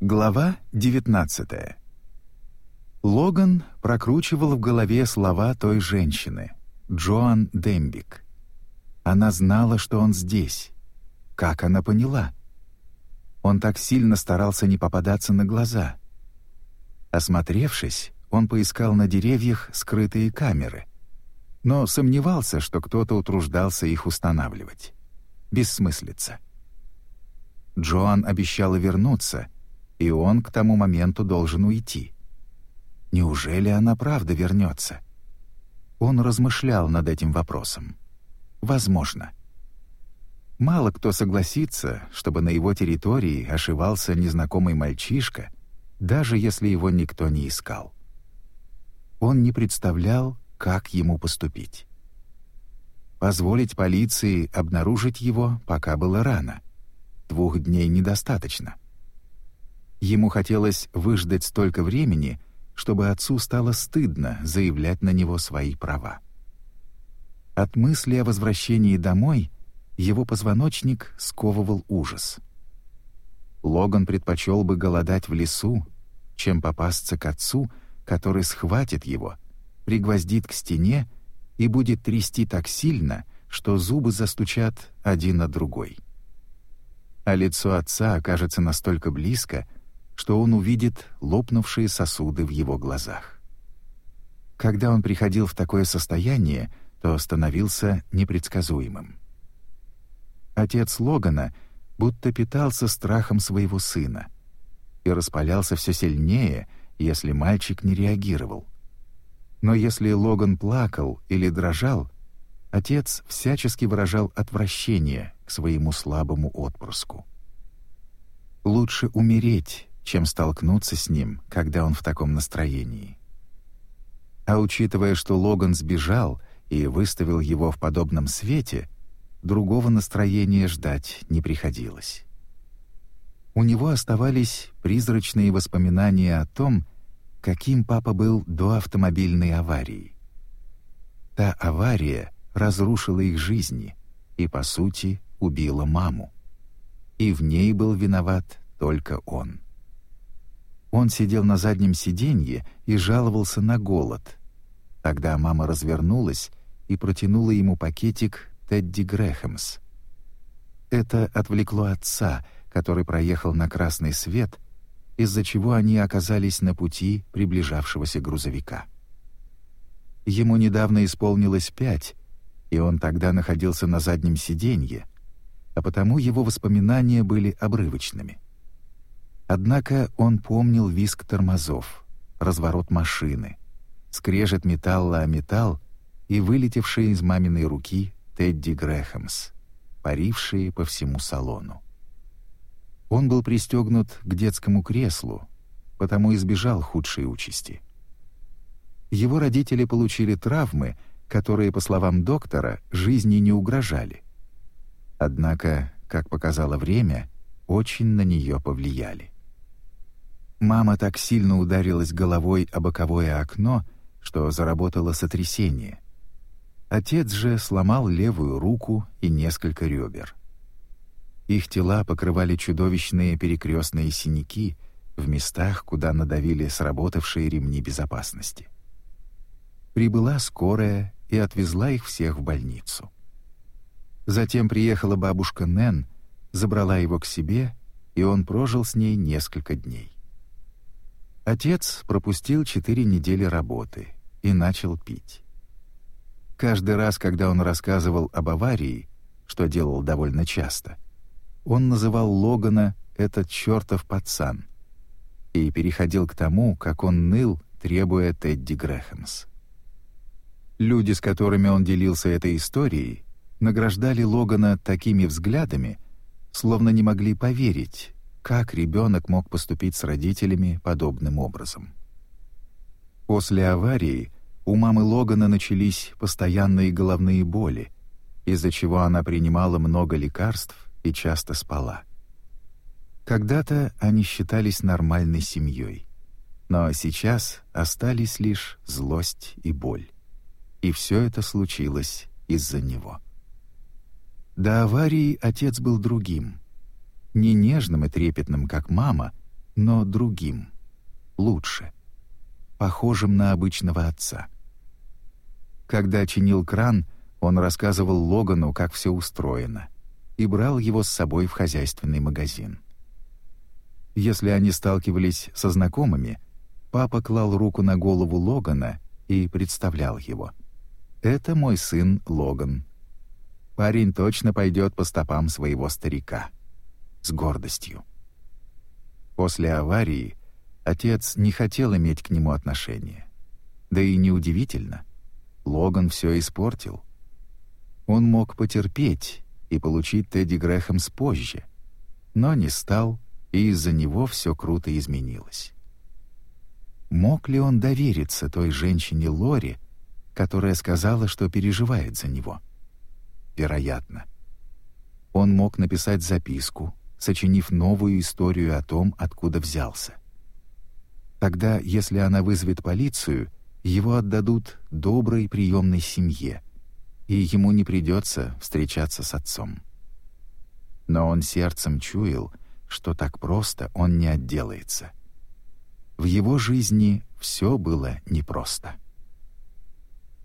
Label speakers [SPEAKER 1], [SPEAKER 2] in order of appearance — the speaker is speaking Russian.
[SPEAKER 1] Глава 19 Логан прокручивал в голове слова той женщины, Джоан Дембик. Она знала, что он здесь. Как она поняла? Он так сильно старался не попадаться на глаза. Осмотревшись, он поискал на деревьях скрытые камеры, но сомневался, что кто-то утруждался их устанавливать. Бессмыслица. Джоан обещала вернуться, и он к тому моменту должен уйти. Неужели она правда вернется? Он размышлял над этим вопросом. Возможно. Мало кто согласится, чтобы на его территории ошивался незнакомый мальчишка, даже если его никто не искал. Он не представлял, как ему поступить. Позволить полиции обнаружить его пока было рано. Двух дней недостаточно. Ему хотелось выждать столько времени, чтобы отцу стало стыдно заявлять на него свои права. От мысли о возвращении домой его позвоночник сковывал ужас. Логан предпочел бы голодать в лесу, чем попасться к отцу, который схватит его, пригвоздит к стене и будет трясти так сильно, что зубы застучат один на другой. А лицо отца окажется настолько близко, что он увидит лопнувшие сосуды в его глазах. Когда он приходил в такое состояние, то становился непредсказуемым. Отец Логана будто питался страхом своего сына и распалялся все сильнее, если мальчик не реагировал. Но если Логан плакал или дрожал, отец всячески выражал отвращение к своему слабому отпрыску. Лучше умереть, чем столкнуться с ним, когда он в таком настроении. А учитывая, что Логан сбежал и выставил его в подобном свете, другого настроения ждать не приходилось. У него оставались призрачные воспоминания о том, каким папа был до автомобильной аварии. Та авария разрушила их жизни и, по сути, убила маму. И в ней был виноват только он. Он сидел на заднем сиденье и жаловался на голод. Тогда мама развернулась и протянула ему пакетик Тедди Грэхэмс. Это отвлекло отца, который проехал на красный свет, из-за чего они оказались на пути приближавшегося грузовика. Ему недавно исполнилось пять, и он тогда находился на заднем сиденье, а потому его воспоминания были обрывочными. Однако он помнил визг тормозов, разворот машины, скрежет металла о металл и вылетевшие из маминой руки Тедди Грэхэмс, парившие по всему салону. Он был пристегнут к детскому креслу, потому избежал худшей участи. Его родители получили травмы, которые, по словам доктора, жизни не угрожали. Однако, как показало время, очень на нее повлияли. Мама так сильно ударилась головой о боковое окно, что заработало сотрясение. Отец же сломал левую руку и несколько ребер. Их тела покрывали чудовищные перекрестные синяки в местах, куда надавили сработавшие ремни безопасности. Прибыла скорая и отвезла их всех в больницу. Затем приехала бабушка Нэн, забрала его к себе, и он прожил с ней несколько дней. Отец пропустил четыре недели работы и начал пить. Каждый раз, когда он рассказывал об аварии, что делал довольно часто, он называл Логана «этот чертов пацан» и переходил к тому, как он ныл, требуя Тедди Грэхэмс. Люди, с которыми он делился этой историей, награждали Логана такими взглядами, словно не могли поверить, как ребенок мог поступить с родителями подобным образом. После аварии у мамы Логана начались постоянные головные боли, из-за чего она принимала много лекарств и часто спала. Когда-то они считались нормальной семьей, но сейчас остались лишь злость и боль. И все это случилось из-за него. До аварии отец был другим — не нежным и трепетным, как мама, но другим, лучше, похожим на обычного отца. Когда чинил кран, он рассказывал Логану, как все устроено, и брал его с собой в хозяйственный магазин. Если они сталкивались со знакомыми, папа клал руку на голову Логана и представлял его. «Это мой сын Логан. Парень точно пойдет по стопам своего старика». С гордостью. После аварии отец не хотел иметь к нему отношения. Да и неудивительно. Логан все испортил. Он мог потерпеть и получить Тедди Грэхэм позже, но не стал, и из-за него все круто изменилось. Мог ли он довериться той женщине Лори, которая сказала, что переживает за него? Вероятно. Он мог написать записку, сочинив новую историю о том, откуда взялся. Тогда, если она вызовет полицию, его отдадут доброй приемной семье, и ему не придется встречаться с отцом. Но он сердцем чуял, что так просто он не отделается. В его жизни все было непросто.